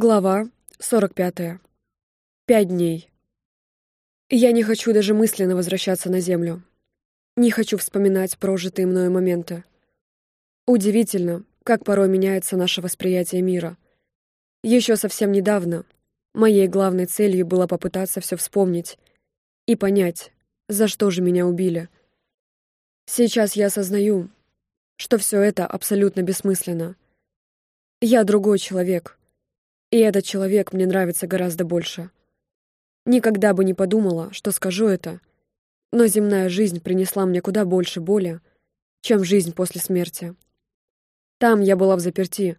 Глава 45. Пять дней. Я не хочу даже мысленно возвращаться на Землю. Не хочу вспоминать прожитые мною моменты. Удивительно, как порой меняется наше восприятие мира. Еще совсем недавно моей главной целью было попытаться все вспомнить и понять, за что же меня убили. Сейчас я осознаю, что все это абсолютно бессмысленно. Я другой человек — и этот человек мне нравится гораздо больше. Никогда бы не подумала, что скажу это, но земная жизнь принесла мне куда больше боли, чем жизнь после смерти. Там я была в заперти.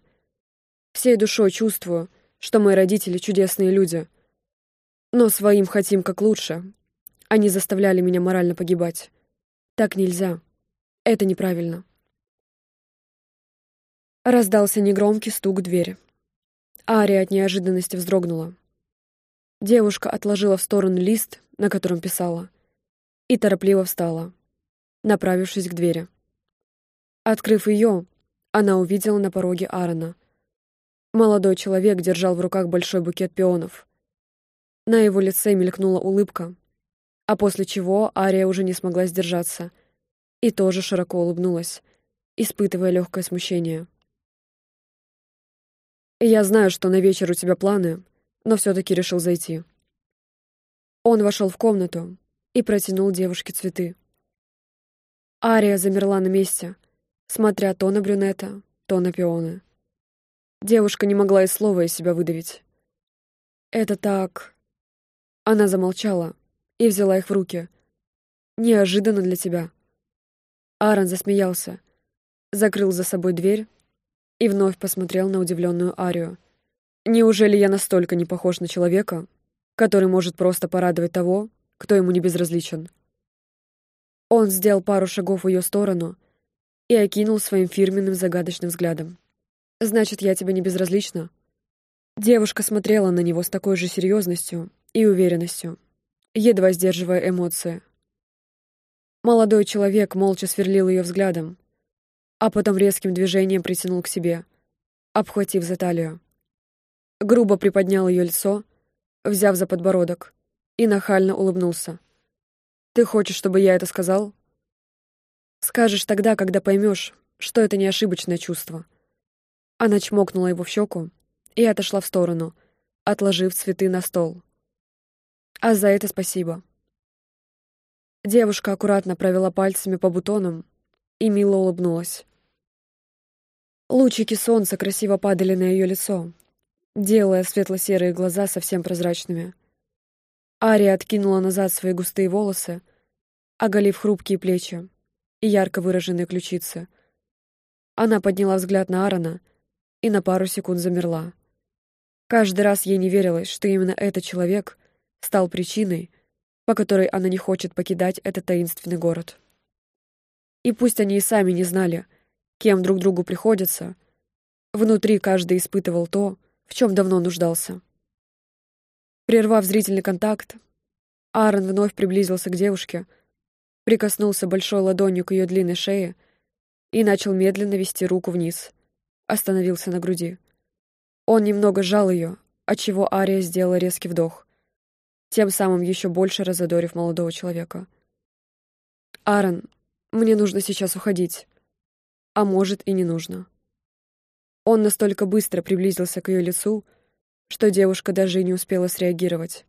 Всей душой чувствую, что мои родители чудесные люди. Но своим хотим как лучше. Они заставляли меня морально погибать. Так нельзя. Это неправильно. Раздался негромкий стук в дверь. Ария от неожиданности вздрогнула. Девушка отложила в сторону лист, на котором писала, и торопливо встала, направившись к двери. Открыв ее, она увидела на пороге Аарона. Молодой человек держал в руках большой букет пионов. На его лице мелькнула улыбка, а после чего Ария уже не смогла сдержаться и тоже широко улыбнулась, испытывая легкое смущение. Я знаю, что на вечер у тебя планы, но все-таки решил зайти. Он вошел в комнату и протянул девушке цветы. Ария замерла на месте, смотря то на брюнета, то на пионы. Девушка не могла и слова из себя выдавить. «Это так...» Она замолчала и взяла их в руки. «Неожиданно для тебя». Аарон засмеялся, закрыл за собой дверь и вновь посмотрел на удивленную Арию. «Неужели я настолько не похож на человека, который может просто порадовать того, кто ему не безразличен?» Он сделал пару шагов в ее сторону и окинул своим фирменным загадочным взглядом. «Значит, я тебе не безразлична?» Девушка смотрела на него с такой же серьезностью и уверенностью, едва сдерживая эмоции. Молодой человек молча сверлил ее взглядом, а потом резким движением притянул к себе, обхватив за талию. Грубо приподнял ее лицо, взяв за подбородок, и нахально улыбнулся. «Ты хочешь, чтобы я это сказал?» «Скажешь тогда, когда поймешь, что это не ошибочное чувство». Она чмокнула его в щеку и отошла в сторону, отложив цветы на стол. «А за это спасибо». Девушка аккуратно провела пальцами по бутонам и мило улыбнулась. Лучики солнца красиво падали на ее лицо, делая светло-серые глаза совсем прозрачными. Ария откинула назад свои густые волосы, оголив хрупкие плечи и ярко выраженные ключицы. Она подняла взгляд на Аарона и на пару секунд замерла. Каждый раз ей не верилось, что именно этот человек стал причиной, по которой она не хочет покидать этот таинственный город. И пусть они и сами не знали, кем друг другу приходится, внутри каждый испытывал то, в чем давно нуждался. Прервав зрительный контакт, Аарон вновь приблизился к девушке, прикоснулся большой ладонью к ее длинной шее и начал медленно вести руку вниз, остановился на груди. Он немного сжал ее, отчего Ария сделала резкий вдох, тем самым еще больше разодорив молодого человека. «Аарон, мне нужно сейчас уходить а может и не нужно. Он настолько быстро приблизился к ее лицу, что девушка даже и не успела среагировать.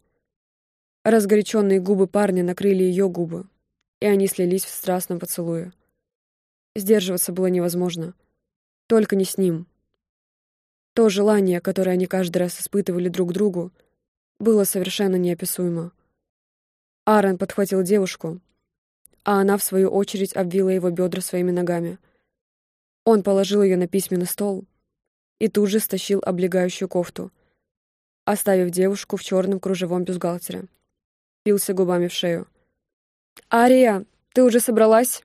Разгоряченные губы парня накрыли ее губы, и они слились в страстном поцелуе. Сдерживаться было невозможно. Только не с ним. То желание, которое они каждый раз испытывали друг другу, было совершенно неописуемо. Аарон подхватил девушку, а она, в свою очередь, обвила его бедра своими ногами — он положил ее на письменный стол и тут же стащил облегающую кофту, оставив девушку в черном кружевом бюстгальтере. Пился губами в шею. «Ария, ты уже собралась?»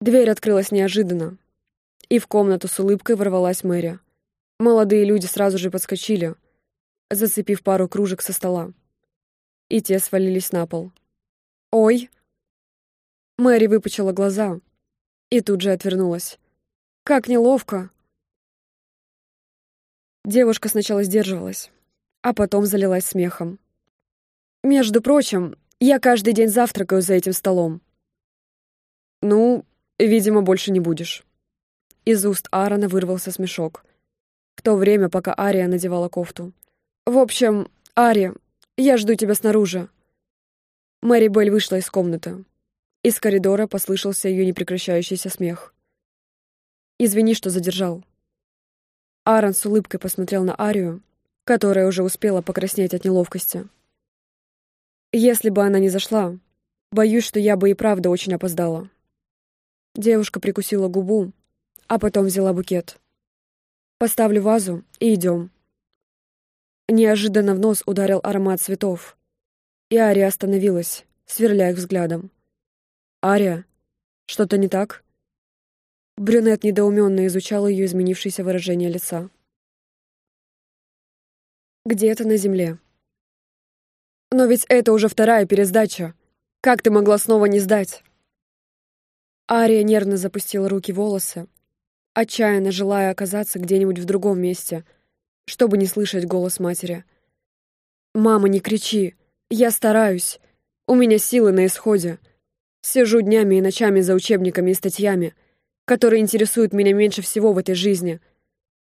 Дверь открылась неожиданно, и в комнату с улыбкой ворвалась Мэри. Молодые люди сразу же подскочили, зацепив пару кружек со стола. И те свалились на пол. «Ой!» Мэри выпучила глаза и тут же отвернулась. Как неловко. Девушка сначала сдерживалась, а потом залилась смехом. «Между прочим, я каждый день завтракаю за этим столом». «Ну, видимо, больше не будешь». Из уст Аарона вырвался смешок. В то время, пока Ария надевала кофту. «В общем, Ари, я жду тебя снаружи». Мэри Белль вышла из комнаты. Из коридора послышался ее непрекращающийся смех. «Извини, что задержал». Аарон с улыбкой посмотрел на Арию, которая уже успела покраснеть от неловкости. «Если бы она не зашла, боюсь, что я бы и правда очень опоздала». Девушка прикусила губу, а потом взяла букет. «Поставлю вазу и идем». Неожиданно в нос ударил аромат цветов, и Ария остановилась, сверля их взглядом. «Ария, что-то не так?» Брюнет недоуменно изучал ее изменившееся выражение лица. «Где-то на земле». «Но ведь это уже вторая пересдача. Как ты могла снова не сдать?» Ария нервно запустила руки в волосы, отчаянно желая оказаться где-нибудь в другом месте, чтобы не слышать голос матери. «Мама, не кричи! Я стараюсь! У меня силы на исходе!» Сижу днями и ночами за учебниками и статьями, которые интересуют меня меньше всего в этой жизни.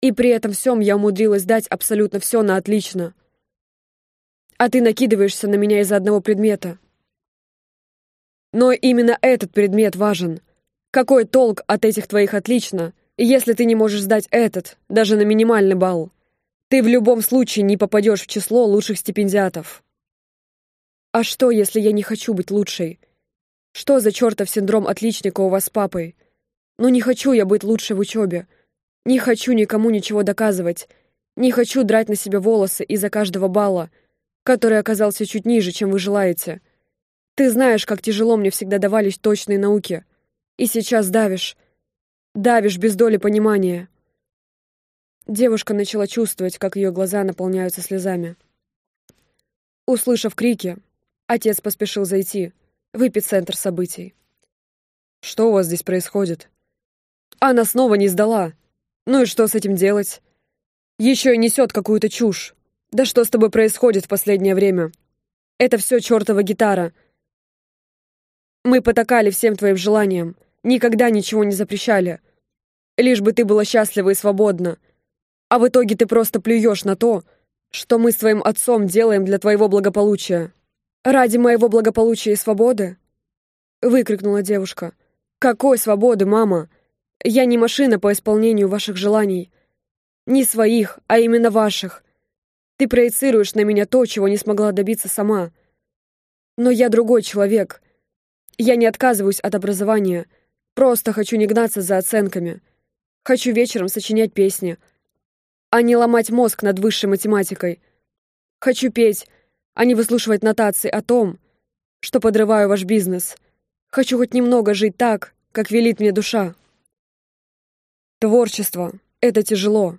И при этом всем я умудрилась дать абсолютно все на отлично. А ты накидываешься на меня из-за одного предмета. Но именно этот предмет важен. Какой толк от этих твоих отлично, если ты не можешь сдать этот, даже на минимальный балл? Ты в любом случае не попадешь в число лучших стипендиатов. А что, если я не хочу быть лучшей? Что за чертов синдром отличника у вас с папой? Ну не хочу я быть лучше в учебе. Не хочу никому ничего доказывать. Не хочу драть на себе волосы из-за каждого балла, который оказался чуть ниже, чем вы желаете. Ты знаешь, как тяжело мне всегда давались точные науки. И сейчас давишь. Давишь без доли понимания. Девушка начала чувствовать, как ее глаза наполняются слезами. Услышав крики, отец поспешил зайти — в эпицентр событий. «Что у вас здесь происходит?» «Она снова не сдала. Ну и что с этим делать? Еще и несет какую-то чушь. Да что с тобой происходит в последнее время? Это все чертова гитара. Мы потакали всем твоим желаниям, никогда ничего не запрещали. Лишь бы ты была счастлива и свободна. А в итоге ты просто плюешь на то, что мы с твоим отцом делаем для твоего благополучия». «Ради моего благополучия и свободы?» — выкрикнула девушка. «Какой свободы, мама? Я не машина по исполнению ваших желаний. Не своих, а именно ваших. Ты проецируешь на меня то, чего не смогла добиться сама. Но я другой человек. Я не отказываюсь от образования. Просто хочу не гнаться за оценками. Хочу вечером сочинять песни, а не ломать мозг над высшей математикой. Хочу петь, а не выслушивать нотации о том, что подрываю ваш бизнес. Хочу хоть немного жить так, как велит мне душа. Творчество — это тяжело.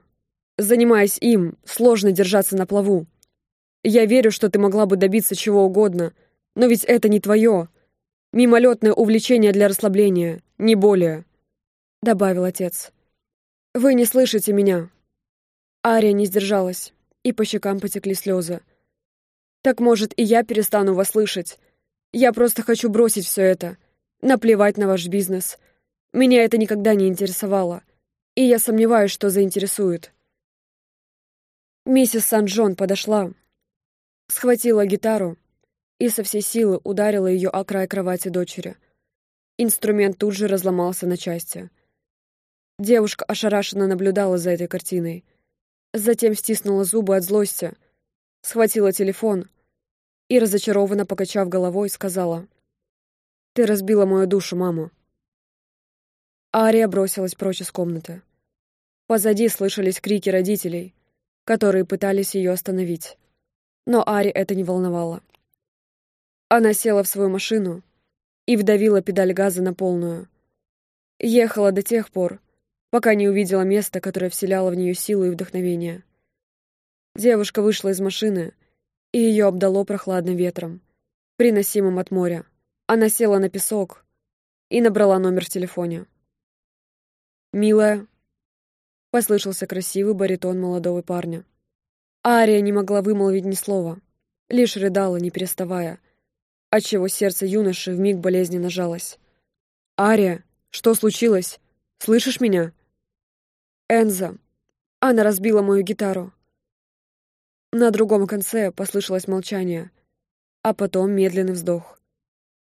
Занимаясь им, сложно держаться на плаву. Я верю, что ты могла бы добиться чего угодно, но ведь это не твое. Мимолетное увлечение для расслабления, не более», — добавил отец. «Вы не слышите меня». Ария не сдержалась, и по щекам потекли слезы. Так, может, и я перестану вас слышать. Я просто хочу бросить все это. Наплевать на ваш бизнес. Меня это никогда не интересовало. И я сомневаюсь, что заинтересует. Миссис Сан-Джон подошла, схватила гитару и со всей силы ударила ее о край кровати дочери. Инструмент тут же разломался на части. Девушка ошарашенно наблюдала за этой картиной. Затем стиснула зубы от злости, схватила телефон и, разочарованно покачав головой, сказала, «Ты разбила мою душу, мама». Ария бросилась прочь из комнаты. Позади слышались крики родителей, которые пытались ее остановить. Но Ари это не волновало. Она села в свою машину и вдавила педаль газа на полную. Ехала до тех пор, пока не увидела место, которое вселяло в нее силу и вдохновение. Девушка вышла из машины, и ее обдало прохладным ветром, приносимым от моря. Она села на песок и набрала номер в телефоне. «Милая, Послышался красивый баритон молодого парня. Ария не могла вымолвить ни слова, лишь рыдала, не переставая, отчего сердце юноши вмиг болезненно жалось. «Ария, что случилось? Слышишь меня?» «Энза. Она разбила мою гитару». На другом конце послышалось молчание, а потом медленный вздох.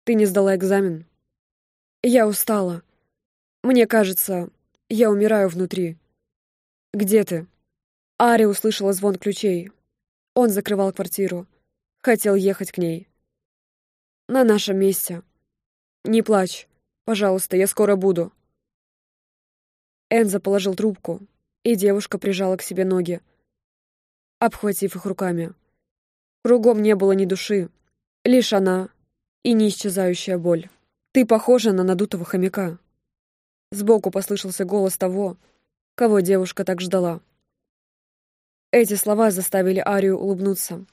«Ты не сдала экзамен?» «Я устала. Мне кажется, я умираю внутри». «Где ты?» Ари услышала звон ключей. Он закрывал квартиру. Хотел ехать к ней. «На нашем месте. Не плачь. Пожалуйста, я скоро буду». Энза положил трубку, и девушка прижала к себе ноги, обхватив их руками. Кругом не было ни души, лишь она и неисчезающая боль. «Ты похожа на надутого хомяка». Сбоку послышался голос того, кого девушка так ждала. Эти слова заставили Арию улыбнуться.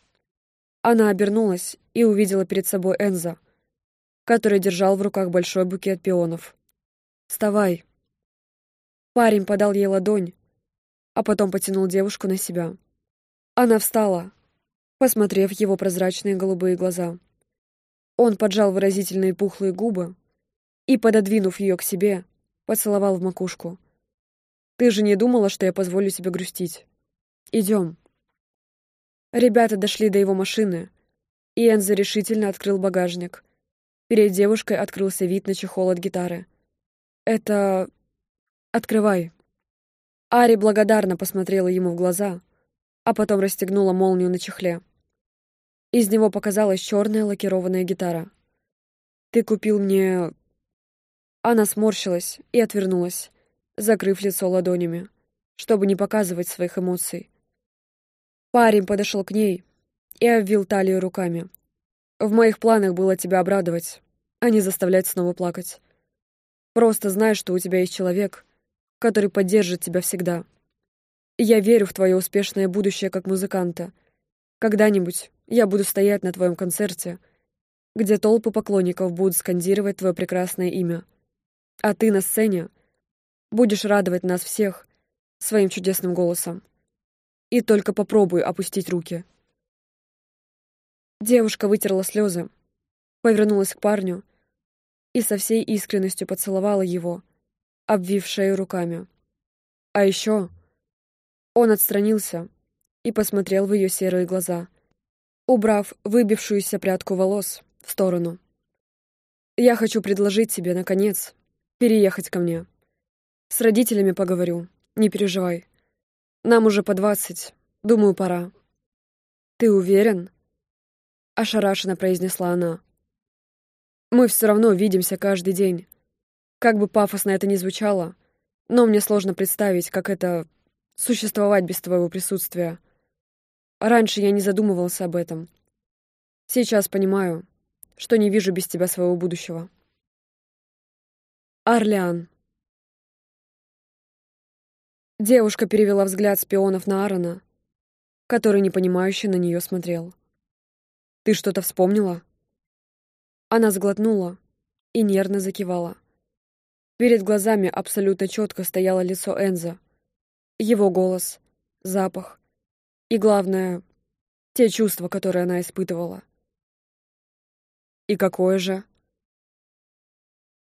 Она обернулась и увидела перед собой Энза, который держал в руках большой букет пионов. «Вставай!» Парень подал ей ладонь, а потом потянул девушку на себя. Она встала, посмотрев его прозрачные голубые глаза. Он поджал выразительные пухлые губы и, пододвинув ее к себе, поцеловал в макушку. Ты же не думала, что я позволю себе грустить? Идем. Ребята дошли до его машины, и Энза решительно открыл багажник. Перед девушкой открылся вид на чехол от гитары. «Это... открывай». Ари благодарно посмотрела ему в глаза, а потом расстегнула молнию на чехле. Из него показалась черная лакированная гитара. «Ты купил мне...» Она сморщилась и отвернулась закрыв лицо ладонями, чтобы не показывать своих эмоций. Парень подошел к ней и обвил талию руками. В моих планах было тебя обрадовать, а не заставлять снова плакать. Просто знай, что у тебя есть человек, который поддержит тебя всегда. я верю в твое успешное будущее как музыканта. Когда-нибудь я буду стоять на твоем концерте, где толпы поклонников будут скандировать твое прекрасное имя. А ты на сцене Будешь радовать нас всех своим чудесным голосом. И только попробуй опустить руки. Девушка вытерла слезы, повернулась к парню и со всей искренностью поцеловала его, обвив шею руками. А еще он отстранился и посмотрел в ее серые глаза, убрав выбившуюся прядку волос в сторону. «Я хочу предложить тебе, наконец, переехать ко мне». С родителями поговорю, не переживай. Нам уже по двадцать, думаю, пора. Ты уверен? Ошарашенно произнесла она. Мы все равно видимся каждый день. Как бы пафосно это ни звучало, но мне сложно представить, как это существовать без твоего присутствия. Раньше я не задумывался об этом. Сейчас понимаю, что не вижу без тебя своего будущего. Орлеан. Девушка перевела взгляд спионов на Аарона, который непонимающе на нее смотрел. «Ты что-то вспомнила?» Она сглотнула и нервно закивала. Перед глазами абсолютно четко стояло лицо Энза, его голос, запах и, главное, те чувства, которые она испытывала. «И какое же?»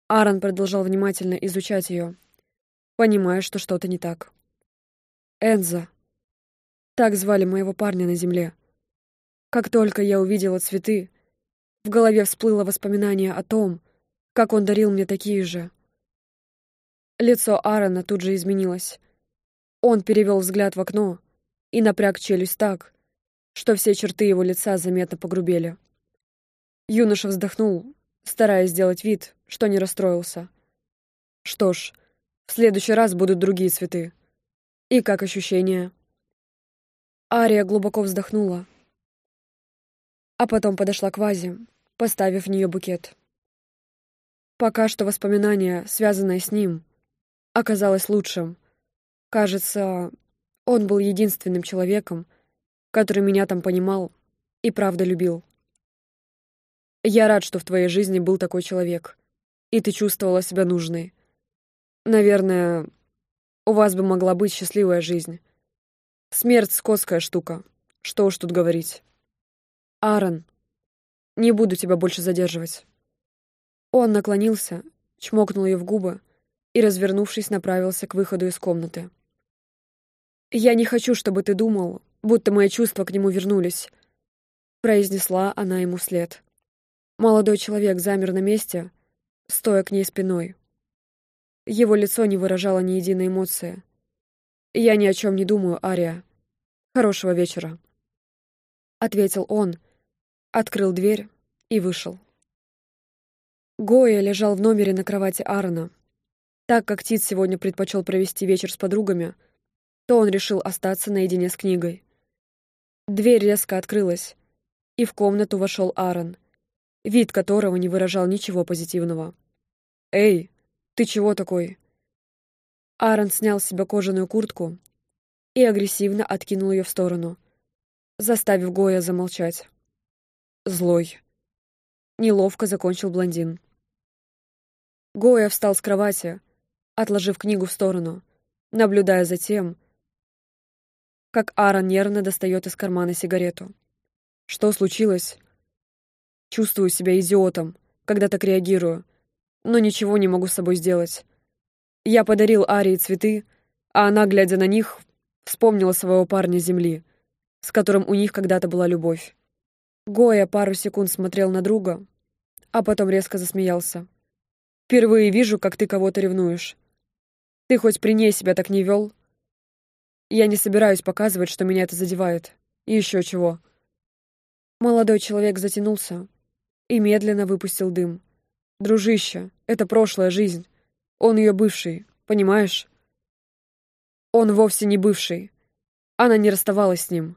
Аарон продолжал внимательно изучать ее, понимая, что что-то не так. Энза. Так звали моего парня на земле. Как только я увидела цветы, в голове всплыло воспоминание о том, как он дарил мне такие же. Лицо Аарона тут же изменилось. Он перевел взгляд в окно и напряг челюсть так, что все черты его лица заметно погрубели. Юноша вздохнул, стараясь сделать вид, что не расстроился. Что ж, в следующий раз будут другие цветы. И как ощущения? Ария глубоко вздохнула, а потом подошла к вазе, поставив в нее букет. Пока что воспоминание, связанное с ним, оказалось лучшим. Кажется, он был единственным человеком, который меня там понимал и правда любил. Я рад, что в твоей жизни был такой человек, и ты чувствовала себя нужной. Наверное, у вас бы могла быть счастливая жизнь. Смерть — скотская штука. Что уж тут говорить. Аарон, не буду тебя больше задерживать. Он наклонился, чмокнул ее в губы и, развернувшись, направился к выходу из комнаты. «Я не хочу, чтобы ты думал, будто мои чувства к нему вернулись», произнесла она ему вслед. Молодой человек замер на месте, стоя к ней спиной. Его лицо не выражало ни единой эмоции. «Я ни о чем не думаю, Ария. Хорошего вечера», — ответил он, открыл дверь и вышел. Гоя лежал в номере на кровати Аарона. Так как Тит сегодня предпочел провести вечер с подругами, то он решил остаться наедине с книгой. Дверь резко открылась, и в комнату вошел Аарон, вид которого не выражал ничего позитивного. «Эй, ты чего такой?» Аарон снял с себя кожаную куртку и агрессивно откинул ее в сторону, заставив Гоя замолчать. «Злой». Неловко закончил блондин. Гоя встал с кровати, отложив книгу в сторону, наблюдая за тем, как Аарон нервно достает из кармана сигарету. Что случилось? Чувствую себя идиотом, когда так реагирую, но ничего не могу с собой сделать. Я подарил Арии цветы, а она, глядя на них, вспомнила своего парня земли, с которым у них когда-то была любовь. Гоя пару секунд смотрел на друга, а потом резко засмеялся. Впервые вижу, как ты кого-то ревнуешь. Ты хоть при ней себя так не вел? Я не собираюсь показывать, что меня это задевает. И еще чего. Молодой человек затянулся и медленно выпустил дым. Дружище, это прошлая жизнь. Он ее бывший, понимаешь? Он вовсе не бывший. Она не расставалась с ним.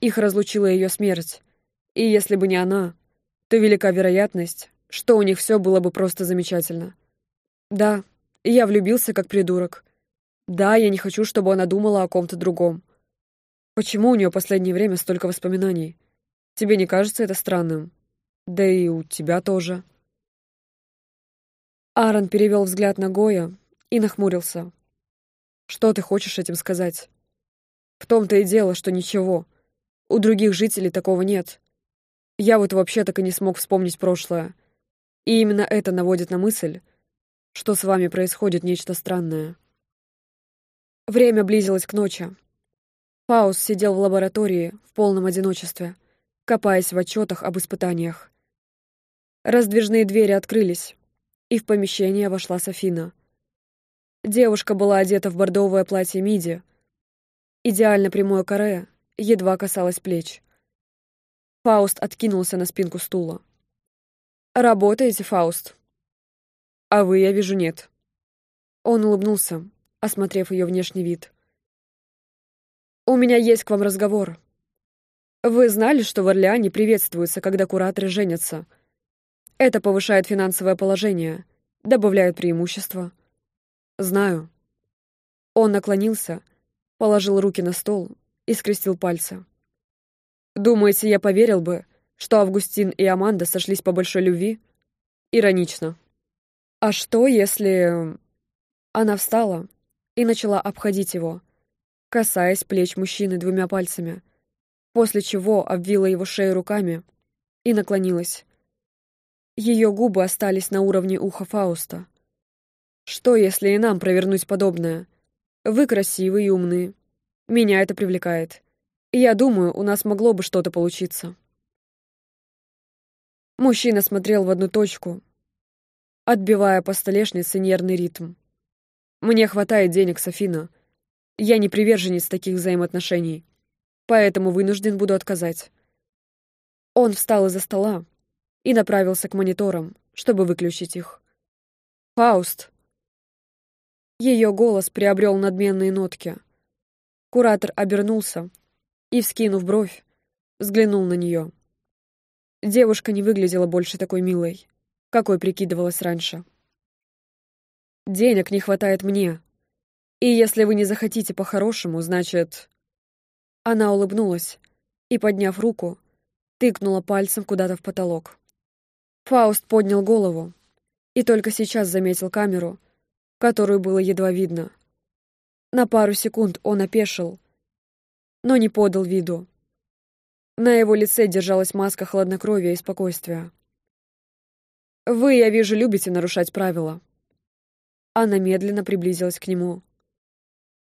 Их разлучила ее смерть. И если бы не она, то велика вероятность, что у них все было бы просто замечательно. Да, я влюбился как придурок. Да, я не хочу, чтобы она думала о ком-то другом. Почему у нее последнее время столько воспоминаний? Тебе не кажется это странным? Да и у тебя тоже. Аарон перевел взгляд на Гоя и нахмурился. Что ты хочешь этим сказать? В том-то и дело, что ничего. У других жителей такого нет. Я вот вообще так и не смог вспомнить прошлое. И именно это наводит на мысль, что с вами происходит нечто странное. Время близилось к ночи. Фаус сидел в лаборатории в полном одиночестве, копаясь в отчетах об испытаниях. Раздвижные двери открылись, и в помещение вошла Софина. Девушка была одета в бордовое платье миди. Идеально прямое каре едва касалось плеч. Фауст откинулся на спинку стула. «Работаете, Фауст?» «А вы, я вижу, нет». Он улыбнулся, осмотрев ее внешний вид. «У меня есть к вам разговор. Вы знали, что в Орлеане приветствуются, когда кураторы женятся? Это повышает финансовое положение, добавляет преимущества». «Знаю». Он наклонился, положил руки на стол и скрестил пальцы. «Думаете, я поверил бы, что Августин и Аманда сошлись по большой любви? Иронично. А что, если... Она встала и начала обходить его, касаясь плеч мужчины двумя пальцами, после чего обвила его шею руками и наклонилась. Ее губы остались на уровне уха Фауста. Что, если и нам провернуть подобное? Вы красивы и умны. Меня это привлекает. Я думаю, у нас могло бы что-то получиться. Мужчина смотрел в одну точку, отбивая по столешнице нервный ритм. «Мне хватает денег, Софина. Я не приверженец таких взаимоотношений, поэтому вынужден буду отказать». Он встал из-за стола и направился к мониторам, чтобы выключить их. «Фауст!» Ее голос приобрел надменные нотки. Куратор обернулся и, вскинув бровь, взглянул на нее. Девушка не выглядела больше такой милой, какой прикидывалась раньше. «Денег не хватает мне. И если вы не захотите по-хорошему, значит...» Она улыбнулась и, подняв руку, тыкнула пальцем куда-то в потолок. Фауст поднял голову и только сейчас заметил камеру, которую было едва видно. На пару секунд он опешил, но не подал виду. На его лице держалась маска хладнокровия и спокойствия. «Вы, я вижу, любите нарушать правила». Она медленно приблизилась к нему.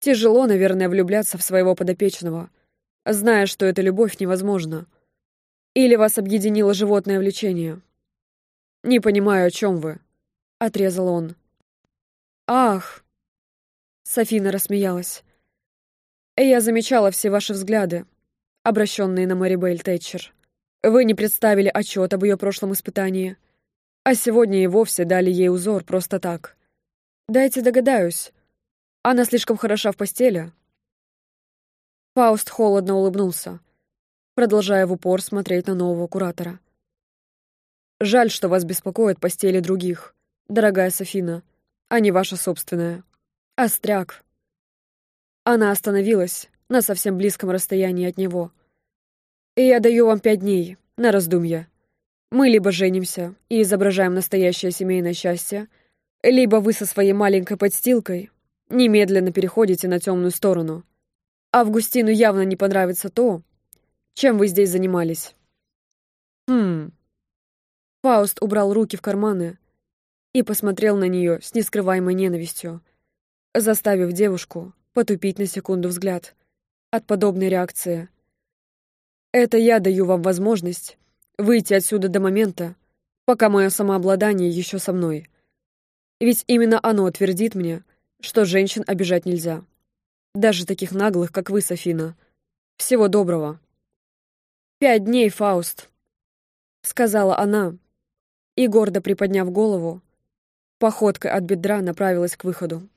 «Тяжело, наверное, влюбляться в своего подопечного, зная, что эта любовь невозможна. Или вас объединило животное влечение?» «Не понимаю, о чем вы», — отрезал он. «Ах!» — Софина рассмеялась. «Я замечала все ваши взгляды, обращенные на Марибель Тэтчер. Вы не представили отчет об ее прошлом испытании, а сегодня и вовсе дали ей узор просто так. Дайте догадаюсь. Она слишком хороша в постели». Фауст холодно улыбнулся, продолжая в упор смотреть на нового куратора. Жаль, что вас беспокоит постели других, дорогая Софина, а не ваша собственная. Остряк. Она остановилась на совсем близком расстоянии от него. И я даю вам пять дней на раздумье. Мы либо женимся и изображаем настоящее семейное счастье, либо вы со своей маленькой подстилкой немедленно переходите на темную сторону. Августину явно не понравится то, чем вы здесь занимались. Хм... Фауст убрал руки в карманы и посмотрел на нее с нескрываемой ненавистью, заставив девушку потупить на секунду взгляд от подобной реакции. «Это я даю вам возможность выйти отсюда до момента, пока мое самообладание еще со мной. Ведь именно оно твердит мне, что женщин обижать нельзя. Даже таких наглых, как вы, Софина. Всего доброго». «Пять дней, Фауст», — сказала она, и, гордо приподняв голову, походкой от бедра направилась к выходу.